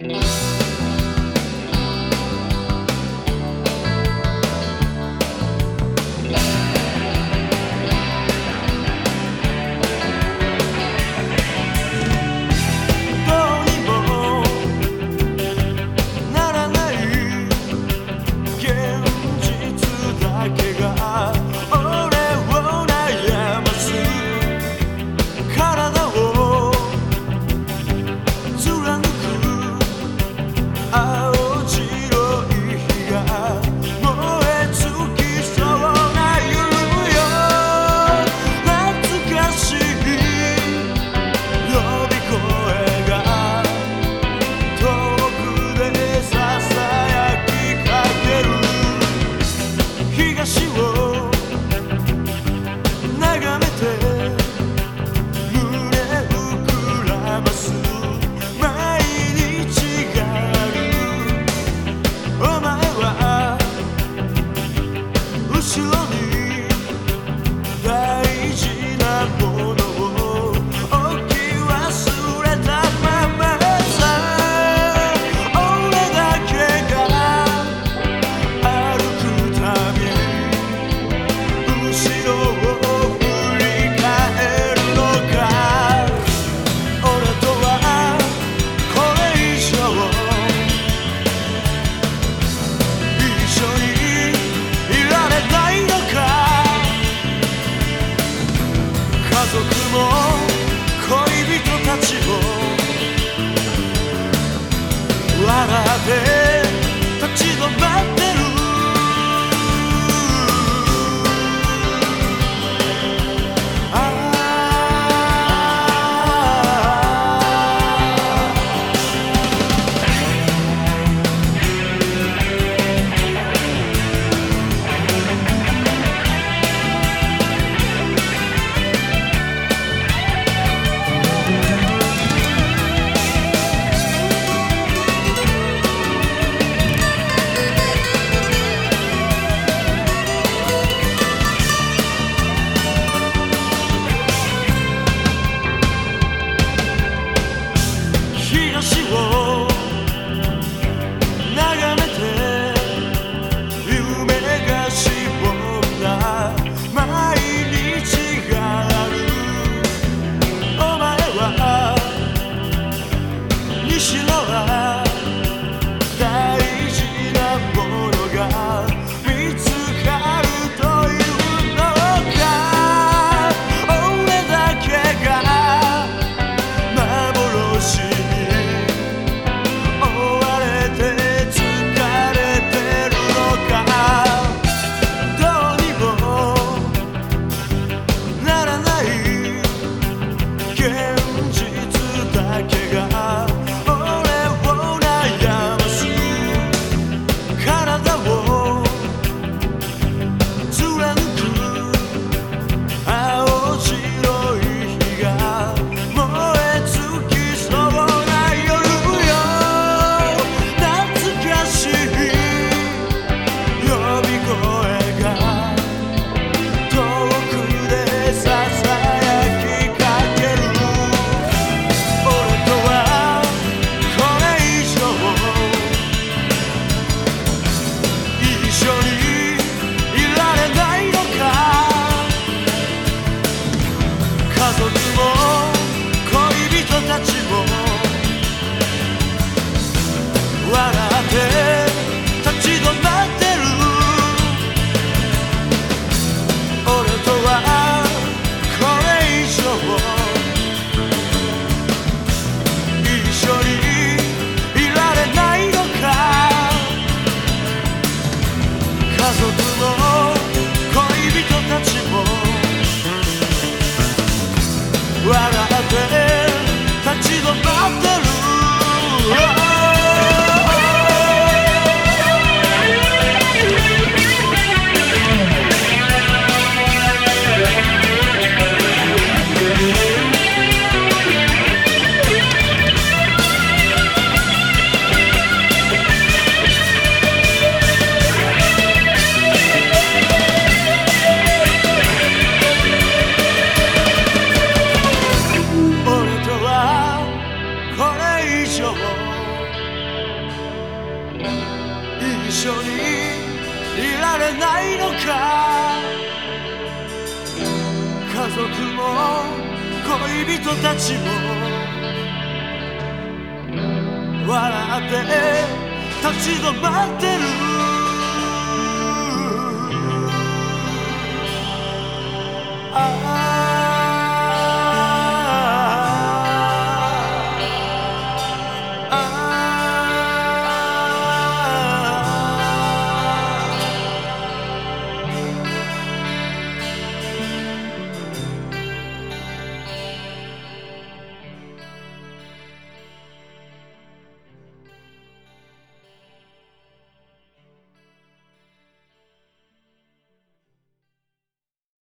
Mm-hmm. she loves 族も恋人たちも笑って緒にいられないのか？家族も恋人たちも笑って立ち止まってる。